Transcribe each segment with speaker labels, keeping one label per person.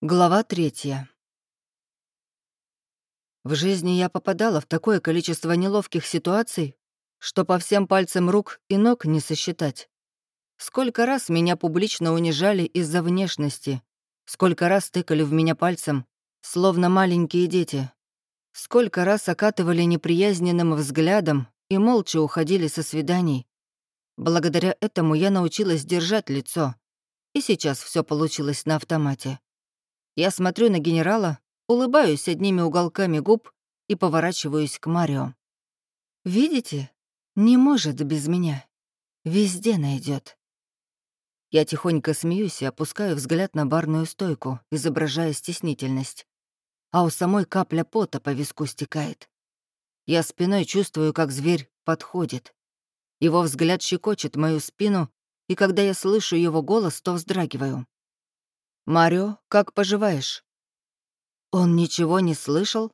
Speaker 1: Глава третья. В жизни я попадала в такое количество неловких ситуаций, что по всем пальцам рук и ног не сосчитать. Сколько раз меня публично унижали из-за внешности, сколько раз тыкали в меня пальцем, словно маленькие дети, сколько раз окатывали неприязненным взглядом и молча уходили со свиданий. Благодаря этому я научилась держать лицо, и сейчас все получилось на автомате. Я смотрю на генерала, улыбаюсь одними уголками губ и поворачиваюсь к Марио. «Видите? Не может без меня. Везде найдет. Я тихонько смеюсь и опускаю взгляд на барную стойку, изображая стеснительность. А у самой капля пота по виску стекает. Я спиной чувствую, как зверь подходит. Его взгляд щекочет мою спину, и когда я слышу его голос, то вздрагиваю. «Марио, как поживаешь?» Он ничего не слышал?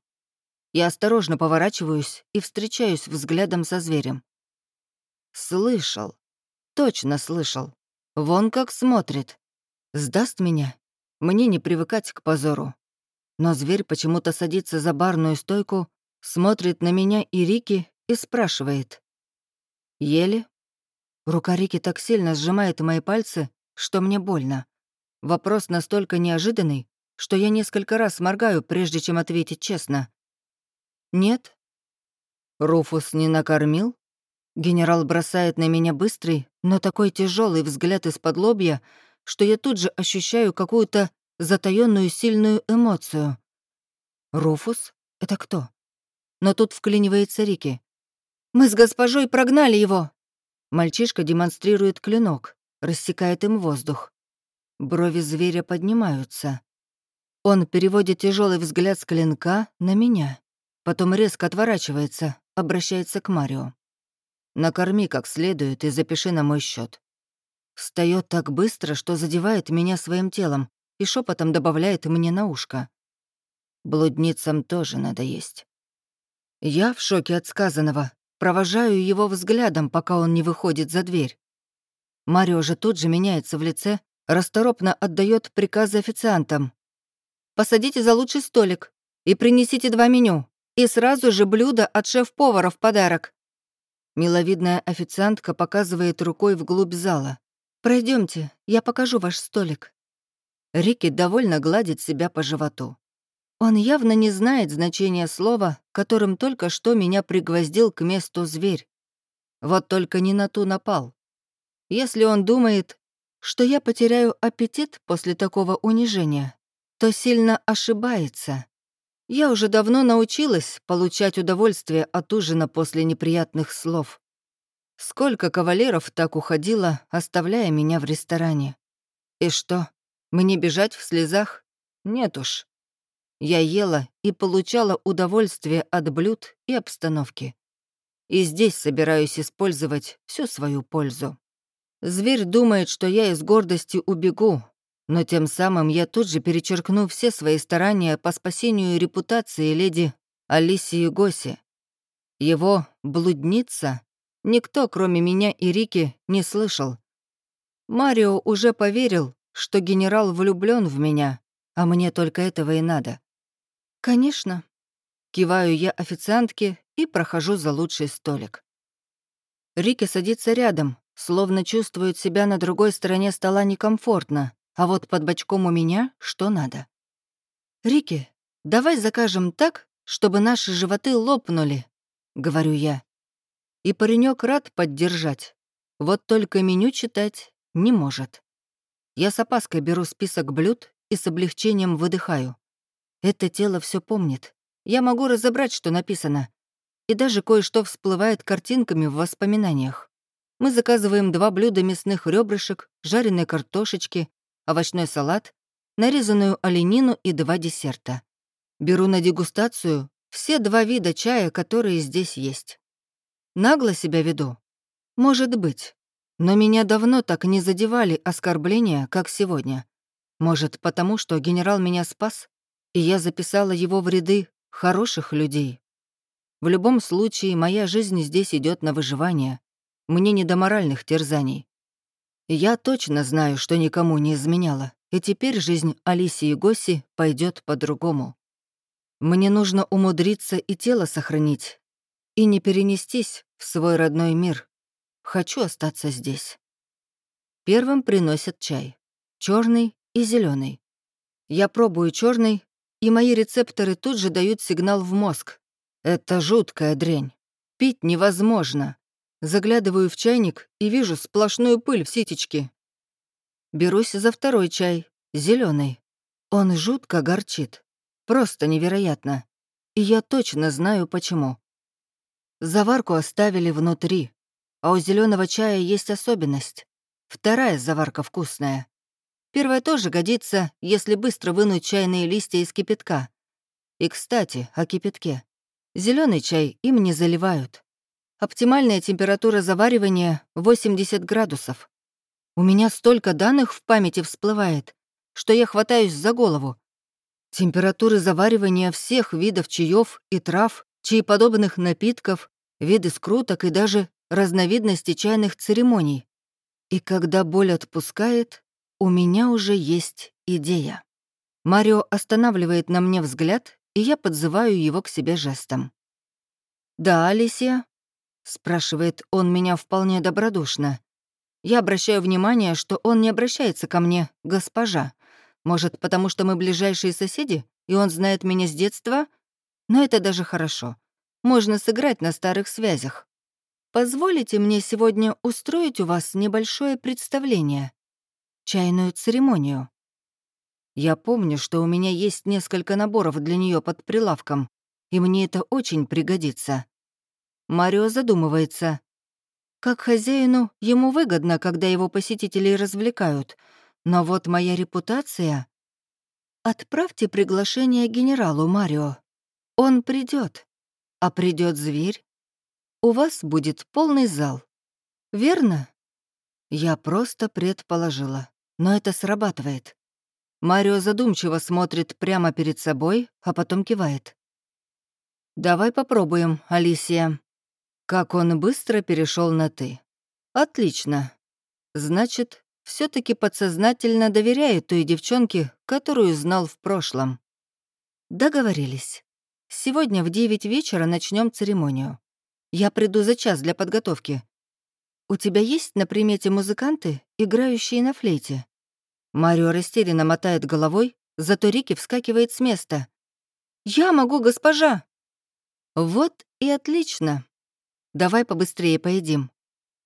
Speaker 1: Я осторожно поворачиваюсь и встречаюсь взглядом со зверем. Слышал. Точно слышал. Вон как смотрит. Сдаст меня? Мне не привыкать к позору. Но зверь почему-то садится за барную стойку, смотрит на меня и Рики и спрашивает. «Ели?» Рука Рики так сильно сжимает мои пальцы, что мне больно. Вопрос настолько неожиданный, что я несколько раз моргаю, прежде чем ответить честно. «Нет». «Руфус не накормил?» Генерал бросает на меня быстрый, но такой тяжелый взгляд из-под лобья, что я тут же ощущаю какую-то затаённую сильную эмоцию. «Руфус? Это кто?» Но тут вклинивается Рики. «Мы с госпожой прогнали его!» Мальчишка демонстрирует клинок, рассекает им воздух. Брови зверя поднимаются. Он переводит тяжелый взгляд с клинка на меня. Потом резко отворачивается, обращается к Марио. «Накорми как следует и запиши на мой счет. Встает так быстро, что задевает меня своим телом и шепотом добавляет мне на ушко. Блудницам тоже надо есть. Я в шоке от сказанного, провожаю его взглядом, пока он не выходит за дверь. Марио же тут же меняется в лице расторопно отдает приказы официантам. «Посадите за лучший столик и принесите два меню, и сразу же блюдо от шеф-повара в подарок». Миловидная официантка показывает рукой вглубь зала. Пройдемте, я покажу ваш столик». Рики довольно гладит себя по животу. Он явно не знает значения слова, которым только что меня пригвоздил к месту зверь. Вот только не на ту напал. Если он думает, что я потеряю аппетит после такого унижения, то сильно ошибается. Я уже давно научилась получать удовольствие от ужина после неприятных слов. Сколько кавалеров так уходило, оставляя меня в ресторане. И что, мне бежать в слезах? Нет уж. Я ела и получала удовольствие от блюд и обстановки. И здесь собираюсь использовать всю свою пользу. Зверь думает, что я из гордости убегу, но тем самым я тут же перечеркну все свои старания по спасению репутации леди Алисии Госи. Его «блудница» никто, кроме меня и Рики, не слышал. Марио уже поверил, что генерал влюблен в меня, а мне только этого и надо. «Конечно». Киваю я официантке и прохожу за лучший столик. Рики садится рядом, Словно чувствует себя на другой стороне стола некомфортно, а вот под бочком у меня что надо. «Рики, давай закажем так, чтобы наши животы лопнули», — говорю я. И паренек рад поддержать. Вот только меню читать не может. Я с опаской беру список блюд и с облегчением выдыхаю. Это тело все помнит. Я могу разобрать, что написано. И даже кое-что всплывает картинками в воспоминаниях. Мы заказываем два блюда мясных ребрышек, жареной картошечки, овощной салат, нарезанную оленину и два десерта. Беру на дегустацию все два вида чая, которые здесь есть. Нагло себя веду? Может быть. Но меня давно так не задевали оскорбления, как сегодня. Может, потому что генерал меня спас, и я записала его в ряды хороших людей. В любом случае, моя жизнь здесь идет на выживание, мне не до моральных терзаний. Я точно знаю, что никому не изменяла, и теперь жизнь Алисии и Госи пойдет по-другому. Мне нужно умудриться и тело сохранить, и не перенестись в свой родной мир. Хочу остаться здесь. Первым приносят чай. черный и зеленый. Я пробую черный, и мои рецепторы тут же дают сигнал в мозг. Это жуткая дрянь. Пить невозможно. Заглядываю в чайник и вижу сплошную пыль в ситечке. Берусь за второй чай, зеленый. Он жутко горчит. Просто невероятно. И я точно знаю, почему. Заварку оставили внутри, а у зеленого чая есть особенность. Вторая заварка вкусная. Первая тоже годится, если быстро вынуть чайные листья из кипятка. И, кстати, о кипятке. Зеленый чай им не заливают. Оптимальная температура заваривания — 80 градусов. У меня столько данных в памяти всплывает, что я хватаюсь за голову. Температуры заваривания всех видов чаев и трав, чаеподобных напитков, виды скруток и даже разновидности чайных церемоний. И когда боль отпускает, у меня уже есть идея. Марио останавливает на мне взгляд, и я подзываю его к себе жестом. «Да, Алисия?» — спрашивает он меня вполне добродушно. Я обращаю внимание, что он не обращается ко мне, госпожа. Может, потому что мы ближайшие соседи, и он знает меня с детства? Но это даже хорошо. Можно сыграть на старых связях. Позволите мне сегодня устроить у вас небольшое представление. Чайную церемонию. Я помню, что у меня есть несколько наборов для нее под прилавком, и мне это очень пригодится. Марио задумывается. Как хозяину, ему выгодно, когда его посетители развлекают. Но вот моя репутация... Отправьте приглашение генералу Марио. Он придет а придет зверь, у вас будет полный зал. Верно? Я просто предположила, но это срабатывает. Марио задумчиво смотрит прямо перед собой, а потом кивает. «Давай попробуем, Алисия». Как он быстро перешел на «ты». «Отлично. Значит, все таки подсознательно доверяет той девчонке, которую знал в прошлом». Договорились. Сегодня в девять вечера начнем церемонию. Я приду за час для подготовки. У тебя есть на примете музыканты, играющие на флейте?» Марио растерянно мотает головой, зато Рики вскакивает с места. «Я могу, госпожа!» «Вот и отлично. Давай побыстрее поедим.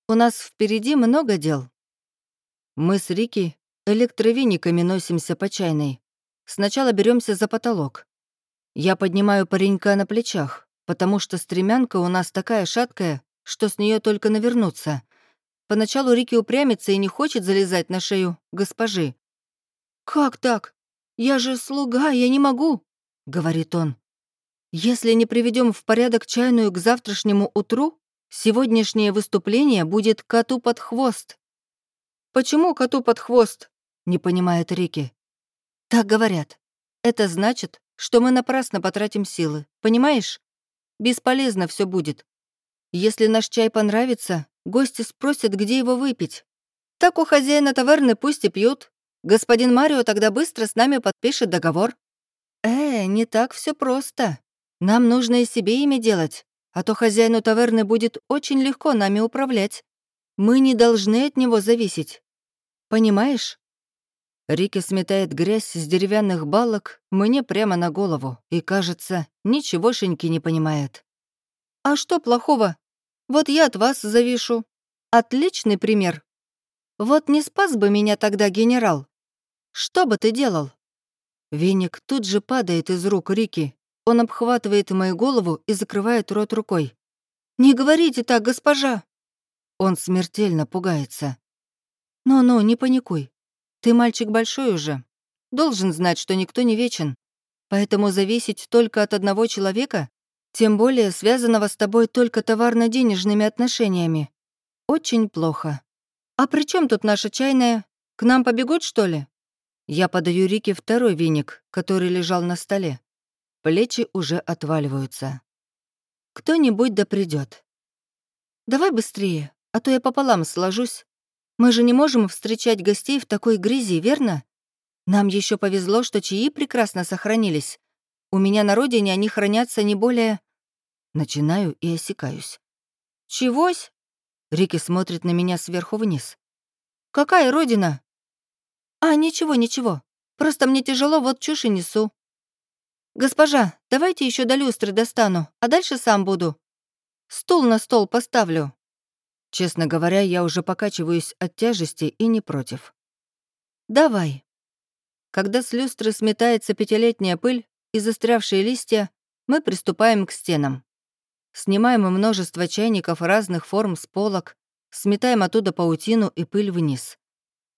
Speaker 1: У нас впереди много дел». Мы с Рики электровениками носимся по чайной. Сначала беремся за потолок. Я поднимаю паренька на плечах, потому что стремянка у нас такая шаткая, что с нее только навернуться. Поначалу Рики упрямится и не хочет залезать на шею госпожи. «Как так? Я же слуга, я не могу», — говорит он. «Если не приведем в порядок чайную к завтрашнему утру, сегодняшнее выступление будет коту под хвост». «Почему коту под хвост?» — не понимает Рики. «Так говорят. Это значит, что мы напрасно потратим силы, понимаешь? Бесполезно все будет. Если наш чай понравится, гости спросят, где его выпить. Так у хозяина таверны пусть и пьют. Господин Марио тогда быстро с нами подпишет договор. Э, не так все просто. Нам нужно и себе ими делать, а то хозяину таверны будет очень легко нами управлять. Мы не должны от него зависеть. Понимаешь? Рики сметает грязь с деревянных балок мне прямо на голову и, кажется, ничегошеньки не понимает. «А что плохого? Вот я от вас завишу. Отличный пример. Вот не спас бы меня тогда генерал. Что бы ты делал?» Веник тут же падает из рук Рики. Он обхватывает мою голову и закрывает рот рукой. «Не говорите так, госпожа!» Он смертельно пугается. «Ну-ну, не паникуй. Ты мальчик большой уже. Должен знать, что никто не вечен. Поэтому зависеть только от одного человека, тем более связанного с тобой только товарно-денежными отношениями, очень плохо. А при чем тут наша чайная? К нам побегут, что ли? Я подаю Рике второй веник, который лежал на столе. Плечи уже отваливаются. Кто-нибудь да придет. Давай быстрее, а то я пополам сложусь мы же не можем встречать гостей в такой грязи, верно? Нам еще повезло, что чаи прекрасно сохранились. У меня на родине они хранятся не более... Начинаю и осекаюсь. «Чегось?» Рики смотрит на меня сверху вниз. «Какая родина?» «А, ничего, ничего. Просто мне тяжело, вот чушь и несу». «Госпожа, давайте еще до люстры достану, а дальше сам буду. Стул на стол поставлю». Честно говоря, я уже покачиваюсь от тяжести и не против. «Давай». Когда с люстры сметается пятилетняя пыль и застрявшие листья, мы приступаем к стенам. Снимаем множество чайников разных форм с полок, сметаем оттуда паутину и пыль вниз.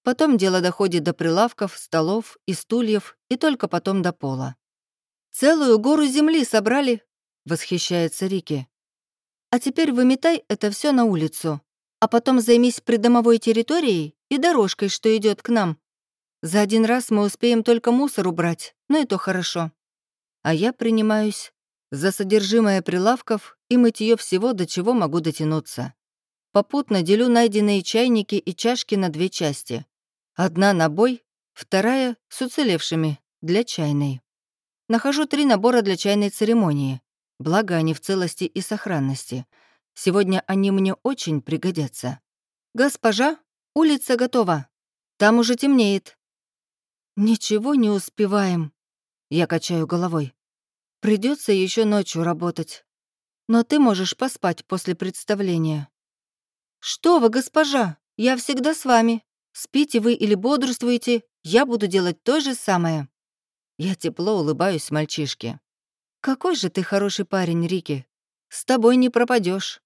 Speaker 1: Потом дело доходит до прилавков, столов и стульев, и только потом до пола. «Целую гору земли собрали!» — восхищается Рики. «А теперь выметай это все на улицу, а потом займись придомовой территорией и дорожкой, что идет к нам. За один раз мы успеем только мусор убрать, но и то хорошо. А я принимаюсь за содержимое прилавков и мытье всего, до чего могу дотянуться. Попутно делю найденные чайники и чашки на две части. Одна на бой, вторая с уцелевшими, для чайной. Нахожу три набора для чайной церемонии, благо они в целости и сохранности. Сегодня они мне очень пригодятся. «Госпожа, улица готова. Там уже темнеет». «Ничего не успеваем», — я качаю головой. Придется еще ночью работать. Но ты можешь поспать после представления». «Что вы, госпожа, я всегда с вами. Спите вы или бодрствуете, я буду делать то же самое». Я тепло улыбаюсь мальчишке. «Какой же ты хороший парень, Рики. С тобой не пропадешь.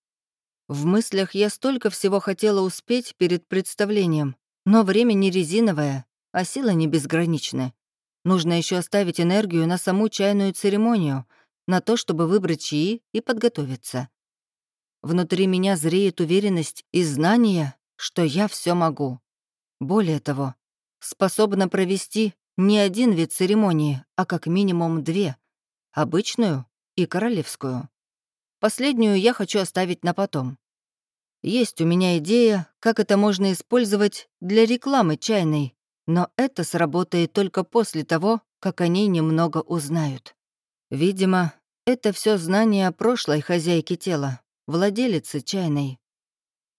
Speaker 1: В мыслях я столько всего хотела успеть перед представлением, но время не резиновое, а сила не безграничная. Нужно еще оставить энергию на саму чайную церемонию, на то, чтобы выбрать чаи и подготовиться. Внутри меня зреет уверенность и знание, что я все могу. Более того, способна провести не один вид церемонии, а как минимум две — обычную и королевскую. Последнюю я хочу оставить на потом. Есть у меня идея, как это можно использовать для рекламы чайной, но это сработает только после того, как они немного узнают. Видимо, это все знание прошлой хозяйке тела, владелице чайной.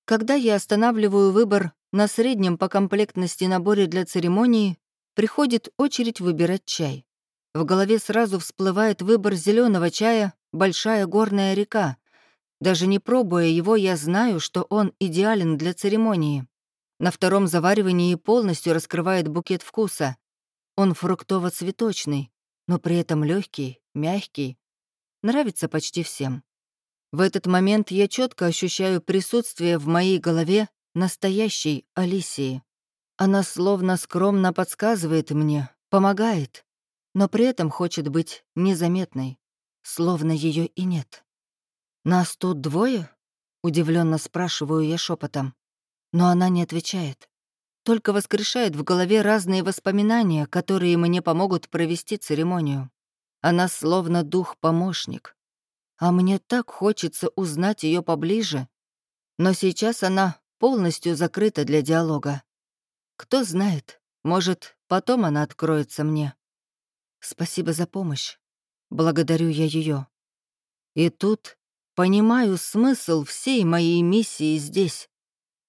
Speaker 1: Когда я останавливаю выбор на среднем по комплектности наборе для церемонии, приходит очередь выбирать чай. В голове сразу всплывает выбор зеленого чая «Большая горная река». Даже не пробуя его, я знаю, что он идеален для церемонии. На втором заваривании полностью раскрывает букет вкуса. Он фруктово-цветочный, но при этом легкий, мягкий. Нравится почти всем. В этот момент я четко ощущаю присутствие в моей голове настоящей Алисии. Она словно скромно подсказывает мне, помогает, но при этом хочет быть незаметной, словно ее и нет. «Нас тут двое?» — удивленно спрашиваю я шепотом. Но она не отвечает. Только воскрешает в голове разные воспоминания, которые мне помогут провести церемонию. Она словно дух-помощник. А мне так хочется узнать ее поближе. Но сейчас она полностью закрыта для диалога. Кто знает, может, потом она откроется мне. Спасибо за помощь. Благодарю я ее. И тут понимаю смысл всей моей миссии здесь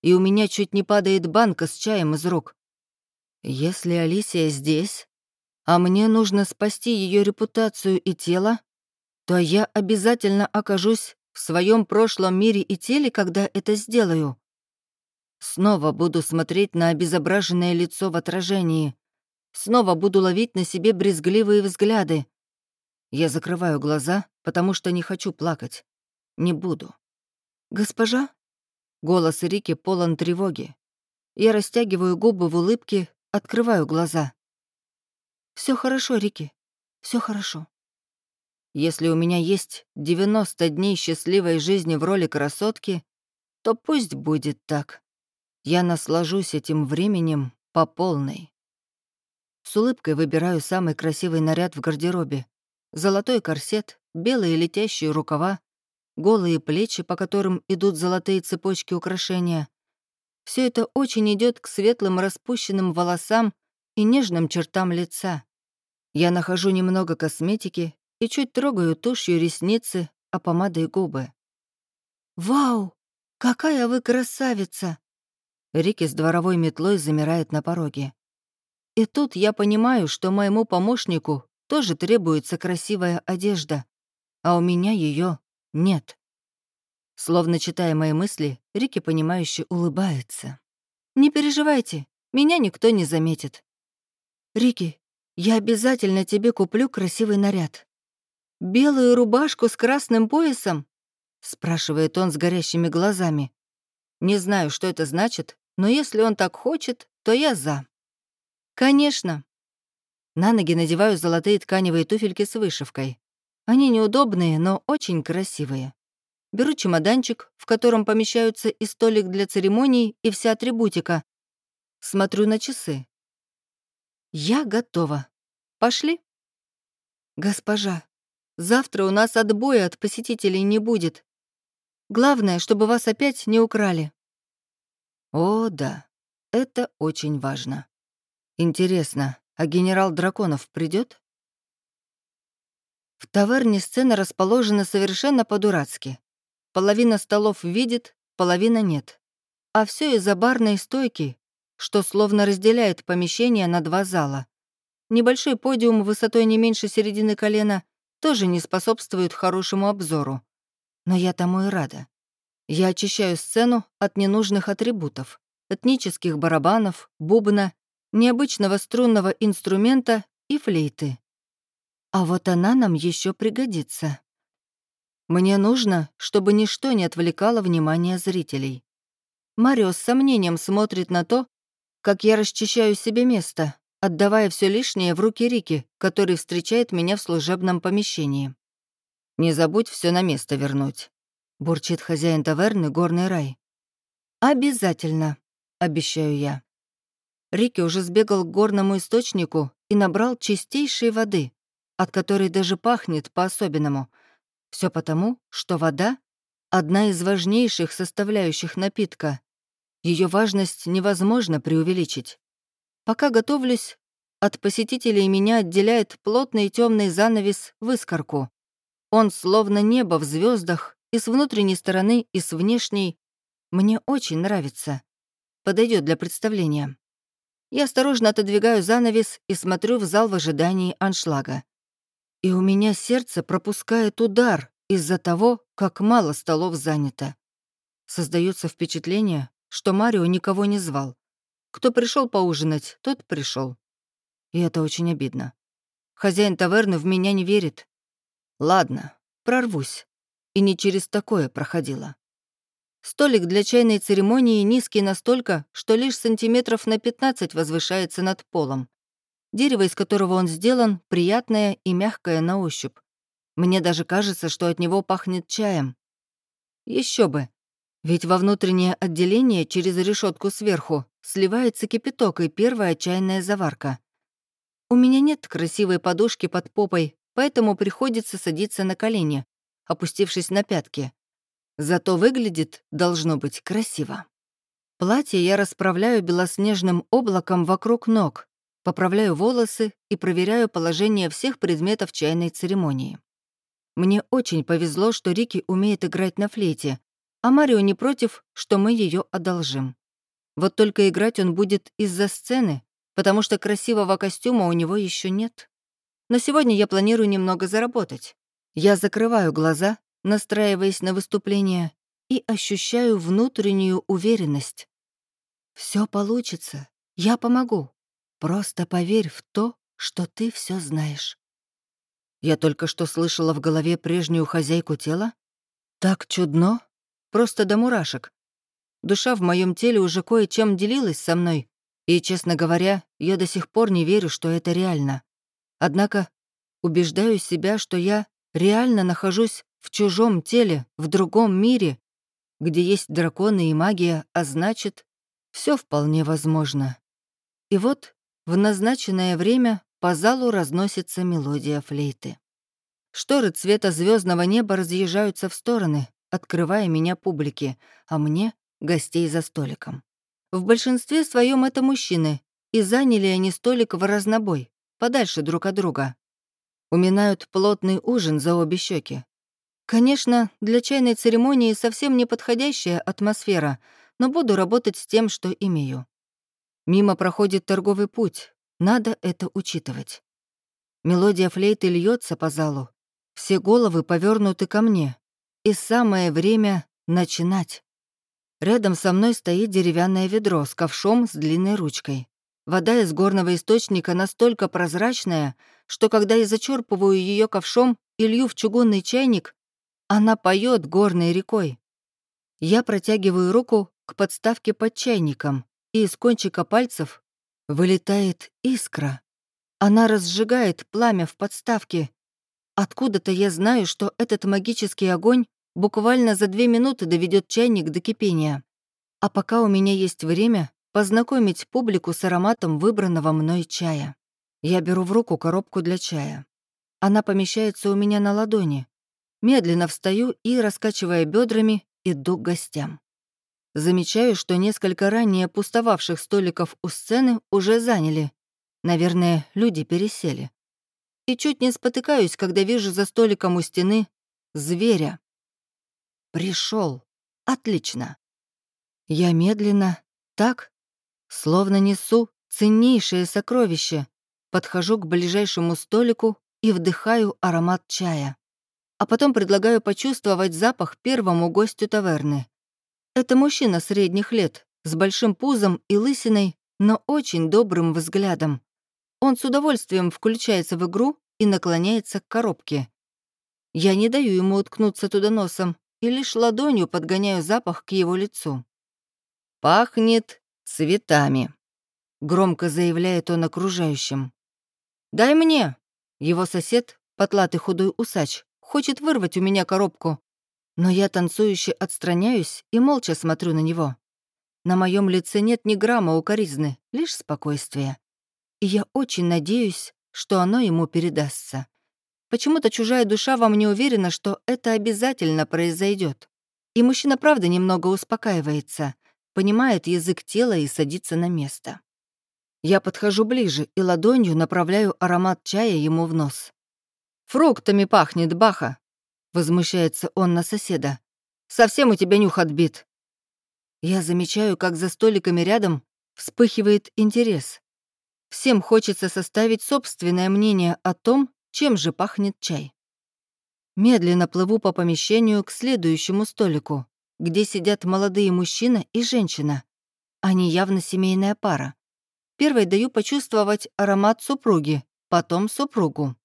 Speaker 1: и у меня чуть не падает банка с чаем из рук. Если Алисия здесь, а мне нужно спасти ее репутацию и тело, то я обязательно окажусь в своем прошлом мире и теле, когда это сделаю. Снова буду смотреть на обезображенное лицо в отражении. Снова буду ловить на себе брезгливые взгляды. Я закрываю глаза, потому что не хочу плакать. Не буду. «Госпожа?» Голос Рики полон тревоги. Я растягиваю губы в улыбке, открываю глаза. Все хорошо, Рики. Все хорошо. Если у меня есть 90 дней счастливой жизни в роли красотки, то пусть будет так. Я наслажусь этим временем по полной. С улыбкой выбираю самый красивый наряд в гардеробе. Золотой корсет, белые летящие рукава, голые плечи, по которым идут золотые цепочки украшения. Все это очень идет к светлым распущенным волосам и нежным чертам лица. Я нахожу немного косметики и чуть трогаю тушью ресницы, а помадой губы. «Вау! Какая вы красавица!» Рики с дворовой метлой замирает на пороге. И тут я понимаю, что моему помощнику тоже требуется красивая одежда, а у меня ее нет. Словно читая мои мысли, Рики, понимающе улыбается. «Не переживайте, меня никто не заметит». «Рики, я обязательно тебе куплю красивый наряд. Белую рубашку с красным поясом?» — спрашивает он с горящими глазами. Не знаю, что это значит, но если он так хочет, то я за. Конечно. На ноги надеваю золотые тканевые туфельки с вышивкой. Они неудобные, но очень красивые. Беру чемоданчик, в котором помещаются и столик для церемоний, и вся атрибутика. Смотрю на часы. Я готова. Пошли? Госпожа, завтра у нас отбоя от посетителей не будет. Главное, чтобы вас опять не украли. О, да, это очень важно. Интересно, а генерал Драконов придет? В таверне сцена расположена совершенно по-дурацки. Половина столов видит, половина нет. А все из-за барной стойки, что словно разделяет помещение на два зала. Небольшой подиум высотой не меньше середины колена тоже не способствует хорошему обзору. Но я тому и рада. Я очищаю сцену от ненужных атрибутов, этнических барабанов, бубна, необычного струнного инструмента и флейты. А вот она нам еще пригодится. Мне нужно, чтобы ничто не отвлекало внимание зрителей. Марио с сомнением смотрит на то, как я расчищаю себе место, отдавая все лишнее в руки Рики, который встречает меня в служебном помещении. «Не забудь все на место вернуть», — бурчит хозяин таверны «Горный рай». «Обязательно», — обещаю я. Рики уже сбегал к горному источнику и набрал чистейшей воды, от которой даже пахнет по-особенному. Все потому, что вода — одна из важнейших составляющих напитка. Ее важность невозможно преувеличить. Пока готовлюсь, от посетителей меня отделяет плотный темный занавес в искорку. Он словно небо в звездах и с внутренней стороны, и с внешней. Мне очень нравится. Подойдет для представления. Я осторожно отодвигаю занавес и смотрю в зал в ожидании аншлага. И у меня сердце пропускает удар из-за того, как мало столов занято. Создается впечатление, что Марио никого не звал. Кто пришел поужинать, тот пришел. И это очень обидно. Хозяин таверны в меня не верит. Ладно, прорвусь и не через такое проходила. Столик для чайной церемонии низкий настолько, что лишь сантиметров на 15 возвышается над полом. Дерево, из которого он сделан, приятное и мягкое на ощупь. Мне даже кажется, что от него пахнет чаем. Еще бы. Ведь во внутреннее отделение через решетку сверху сливается кипяток и первая чайная заварка. У меня нет красивой подушки под попой, поэтому приходится садиться на колени, опустившись на пятки. Зато выглядит, должно быть, красиво. Платье я расправляю белоснежным облаком вокруг ног, поправляю волосы и проверяю положение всех предметов чайной церемонии. Мне очень повезло, что Рики умеет играть на флейте, а Марио не против, что мы ее одолжим. Вот только играть он будет из-за сцены, потому что красивого костюма у него еще нет. Но сегодня я планирую немного заработать. Я закрываю глаза, настраиваясь на выступление, и ощущаю внутреннюю уверенность. Все получится, я помогу. Просто поверь в то, что ты все знаешь. Я только что слышала в голове прежнюю хозяйку тела. Так чудно, просто до мурашек. Душа в моем теле уже кое-чем делилась со мной, и, честно говоря, я до сих пор не верю, что это реально. Однако убеждаю себя, что я реально нахожусь в чужом теле, в другом мире, где есть драконы и магия, а значит, все вполне возможно. И вот в назначенное время по залу разносится мелодия флейты. Шторы цвета звездного неба разъезжаются в стороны, открывая меня публике, а мне — гостей за столиком. В большинстве своем это мужчины, и заняли они столик в разнобой, подальше друг от друга. Уминают плотный ужин за обе щеки. Конечно, для чайной церемонии совсем неподходящая атмосфера, но буду работать с тем, что имею. Мимо проходит торговый путь, надо это учитывать. Мелодия флейты льется по залу, все головы повернуты ко мне, и самое время начинать. Рядом со мной стоит деревянное ведро с ковшом с длинной ручкой. Вода из горного источника настолько прозрачная, что когда я зачерпываю ее ковшом и лью в чугунный чайник, она поет горной рекой. Я протягиваю руку к подставке под чайником, и из кончика пальцев вылетает искра. Она разжигает пламя в подставке. Откуда-то я знаю, что этот магический огонь буквально за две минуты доведет чайник до кипения. А пока у меня есть время познакомить публику с ароматом выбранного мной чая. Я беру в руку коробку для чая. Она помещается у меня на ладони, Медленно встаю и, раскачивая бедрами, иду к гостям. Замечаю, что несколько ранее пустовавших столиков у сцены уже заняли. Наверное, люди пересели. И чуть не спотыкаюсь, когда вижу за столиком у стены зверя. Пришел. Отлично. Я медленно, так, словно несу ценнейшее сокровище, подхожу к ближайшему столику и вдыхаю аромат чая а потом предлагаю почувствовать запах первому гостю таверны. Это мужчина средних лет, с большим пузом и лысиной, но очень добрым взглядом. Он с удовольствием включается в игру и наклоняется к коробке. Я не даю ему уткнуться туда носом и лишь ладонью подгоняю запах к его лицу. «Пахнет цветами», — громко заявляет он окружающим. «Дай мне!» Его сосед, потлатый худой усач, хочет вырвать у меня коробку. Но я танцующе отстраняюсь и молча смотрю на него. На моем лице нет ни грамма укоризны, лишь спокойствие. И я очень надеюсь, что оно ему передастся. Почему-то чужая душа вам не уверена, что это обязательно произойдет. И мужчина правда немного успокаивается, понимает язык тела и садится на место. Я подхожу ближе и ладонью направляю аромат чая ему в нос. «Фруктами пахнет, Баха!» — возмущается он на соседа. «Совсем у тебя нюх отбит!» Я замечаю, как за столиками рядом вспыхивает интерес. Всем хочется составить собственное мнение о том, чем же пахнет чай. Медленно плыву по помещению к следующему столику, где сидят молодые мужчина и женщина. Они явно семейная пара. Первой даю почувствовать аромат супруги, потом супругу.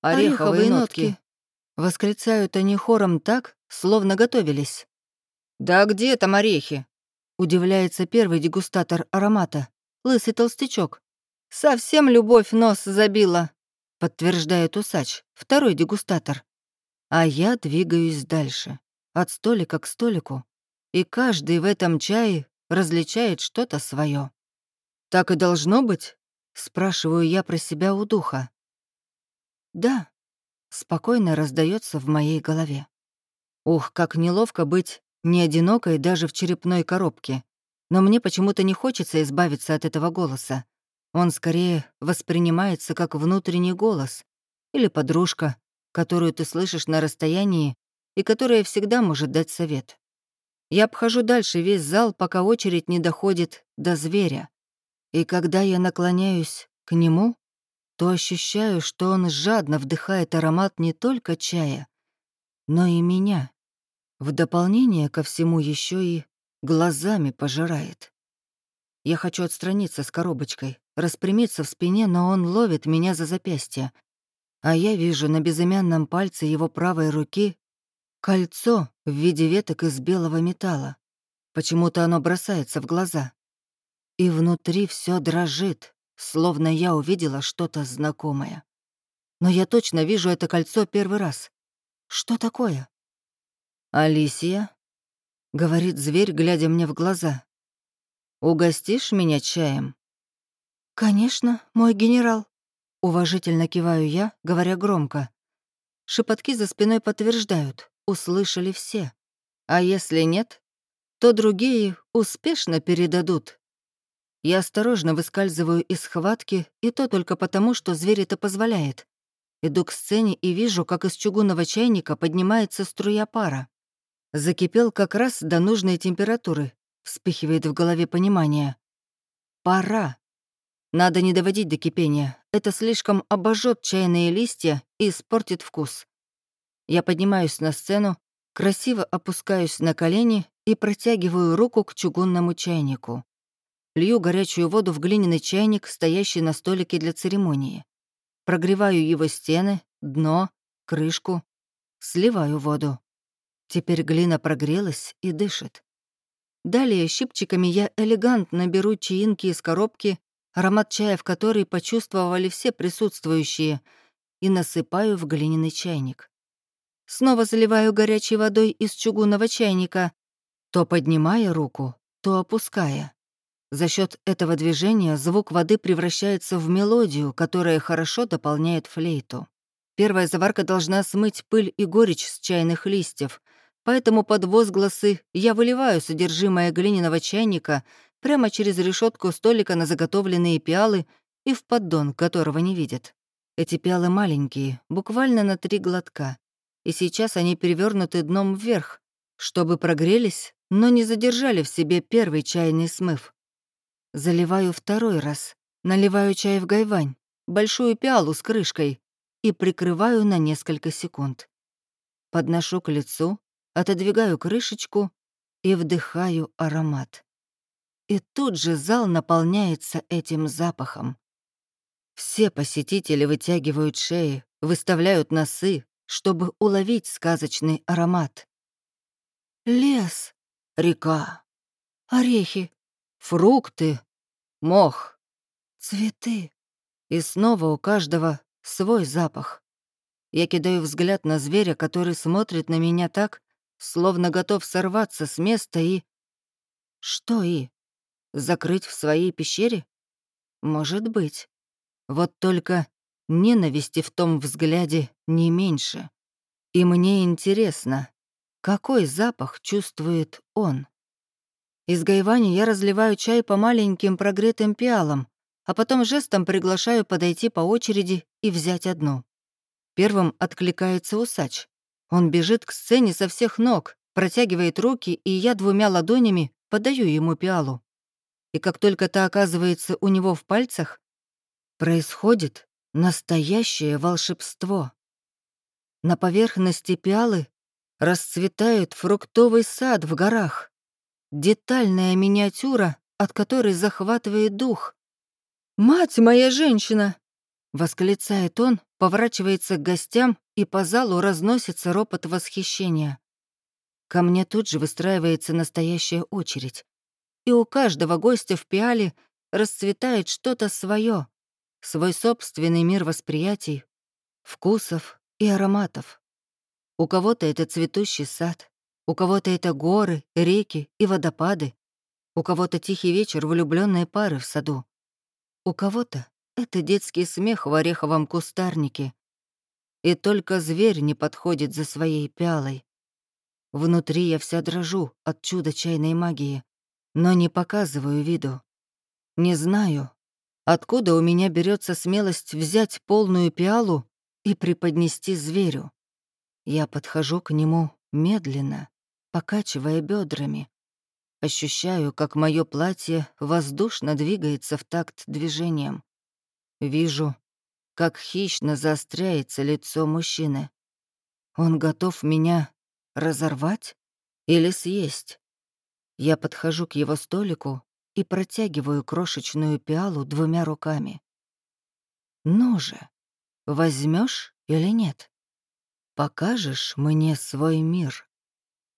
Speaker 1: Ореховые нотки. Восклицают они хором так, словно готовились. «Да где там орехи?» Удивляется первый дегустатор аромата, лысый толстячок. «Совсем любовь нос забила», подтверждает усач, второй дегустатор. А я двигаюсь дальше, от столика к столику, и каждый в этом чае различает что-то свое. «Так и должно быть?» — спрашиваю я про себя у духа. «Да», — спокойно раздается в моей голове. Ух, как неловко быть не одинокой даже в черепной коробке. Но мне почему-то не хочется избавиться от этого голоса. Он скорее воспринимается как внутренний голос или подружка, которую ты слышишь на расстоянии и которая всегда может дать совет. Я обхожу дальше весь зал, пока очередь не доходит до зверя. И когда я наклоняюсь к нему, то ощущаю, что он жадно вдыхает аромат не только чая, но и меня. В дополнение ко всему еще и глазами пожирает. Я хочу отстраниться с коробочкой, распрямиться в спине, но он ловит меня за запястье, а я вижу на безымянном пальце его правой руки кольцо в виде веток из белого металла. Почему-то оно бросается в глаза. И внутри все дрожит, словно я увидела что-то знакомое. Но я точно вижу это кольцо первый раз. Что такое? «Алисия?» — говорит зверь, глядя мне в глаза. «Угостишь меня чаем?» «Конечно, мой генерал», — уважительно киваю я, говоря громко. Шепотки за спиной подтверждают, услышали все. А если нет, то другие успешно передадут Я осторожно выскальзываю из схватки, и то только потому, что зверь это позволяет. Иду к сцене и вижу, как из чугунного чайника поднимается струя пара. Закипел как раз до нужной температуры. Вспыхивает в голове понимание. Пора. Надо не доводить до кипения. Это слишком обожжет чайные листья и испортит вкус. Я поднимаюсь на сцену, красиво опускаюсь на колени и протягиваю руку к чугунному чайнику. Лью горячую воду в глиняный чайник, стоящий на столике для церемонии. Прогреваю его стены, дно, крышку. Сливаю воду. Теперь глина прогрелась и дышит. Далее щипчиками я элегантно беру чаинки из коробки аромат чая в который почувствовали все присутствующие, и насыпаю в глиняный чайник. Снова заливаю горячей водой из чугунного чайника, то поднимая руку, то опуская. За счет этого движения звук воды превращается в мелодию, которая хорошо дополняет флейту. Первая заварка должна смыть пыль и горечь с чайных листьев, поэтому под возгласы я выливаю содержимое глиняного чайника прямо через решетку столика на заготовленные пиалы и в поддон, которого не видят. Эти пиалы маленькие, буквально на три глотка, и сейчас они перевернуты дном вверх, чтобы прогрелись, но не задержали в себе первый чайный смыв. Заливаю второй раз, наливаю чай в гайвань, большую пиалу с крышкой, и прикрываю на несколько секунд. Подношу к лицу, отодвигаю крышечку и вдыхаю аромат. И тут же зал наполняется этим запахом. Все посетители вытягивают шеи, выставляют носы, чтобы уловить сказочный аромат. Лес, река, орехи, фрукты, мох, цветы. И снова у каждого свой запах. Я кидаю взгляд на зверя, который смотрит на меня так, словно готов сорваться с места и... Что и? Закрыть в своей пещере? Может быть. Вот только ненависти в том взгляде не меньше. И мне интересно, какой запах чувствует он? Из гайвани я разливаю чай по маленьким прогретым пиалам, а потом жестом приглашаю подойти по очереди и взять одну. Первым откликается усач. Он бежит к сцене со всех ног, протягивает руки, и я двумя ладонями подаю ему пиалу и как только та оказывается у него в пальцах, происходит настоящее волшебство. На поверхности пиалы расцветает фруктовый сад в горах. Детальная миниатюра, от которой захватывает дух. «Мать моя женщина!» — восклицает он, поворачивается к гостям, и по залу разносится ропот восхищения. Ко мне тут же выстраивается настоящая очередь и у каждого гостя в пиале расцветает что-то свое, свой собственный мир восприятий, вкусов и ароматов. У кого-то это цветущий сад, у кого-то это горы, реки и водопады, у кого-то тихий вечер влюбленные пары в саду, у кого-то это детский смех в ореховом кустарнике. И только зверь не подходит за своей пялой. Внутри я вся дрожу от чуда чайной магии но не показываю виду. Не знаю, откуда у меня берется смелость взять полную пиалу и преподнести зверю. Я подхожу к нему медленно, покачивая бедрами. Ощущаю, как мое платье воздушно двигается в такт движением. Вижу, как хищно заостряется лицо мужчины. Он готов меня разорвать или съесть? Я подхожу к его столику и протягиваю крошечную пиалу двумя руками. «Ну же, возьмешь или нет? Покажешь мне свой мир?»